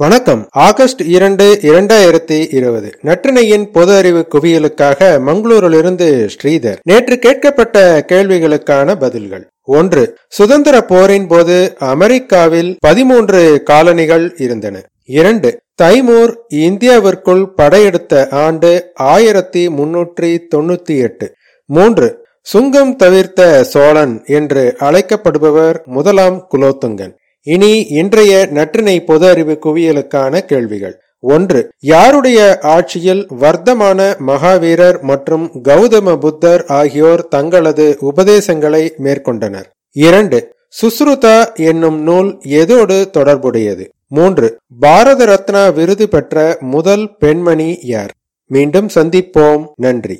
வணக்கம். ஆகஸ்ட் இரண்டு இரண்டாயிரத்தி இருபது. நற்றினையின் பொது அறிவு குவியலுக்காக மங்களூரிலிருந்து ஸ்ரீதர். நேற்று கேட்கப்பட்ட கேள்விகளுக்கான பதில்கள். ஒன்று சுதந்திர போரின் போது அமெரிக்காவில் பதிமூன்று காலனிகள் இருந்தன. இரண்டு தைமூர் இந்தியாவிற்குள் படையெடுத்த ஆண்டு ஆயிரத்தி முன்னூற்றி தொண்ணூத்தி எட்டு மூன்று சுங்கம் தவிர்த்த சோழன் என்று அழைக்கப்படுபவர் முதலாம் குலோத்துங்கன். இனி இன்றைய நற்றினை பொது அறிவு குவியலுக்கான கேள்விகள். ஒன்று யாருடைய ஆட்சியில் வர்த்தமான மகாவீரர் மற்றும் கௌதம புத்தர் ஆகியோர் தங்களது உபதேசங்களை மேற்கொண்டனர்? இரண்டு சுஸ்ருதா என்னும் நூல் எதோடு தொடர்புடையது? மூன்று பாரத ரத்னா விருது பெற்ற முதல் பெண்மணி யார்? மீண்டும் சந்திப்போம். நன்றி.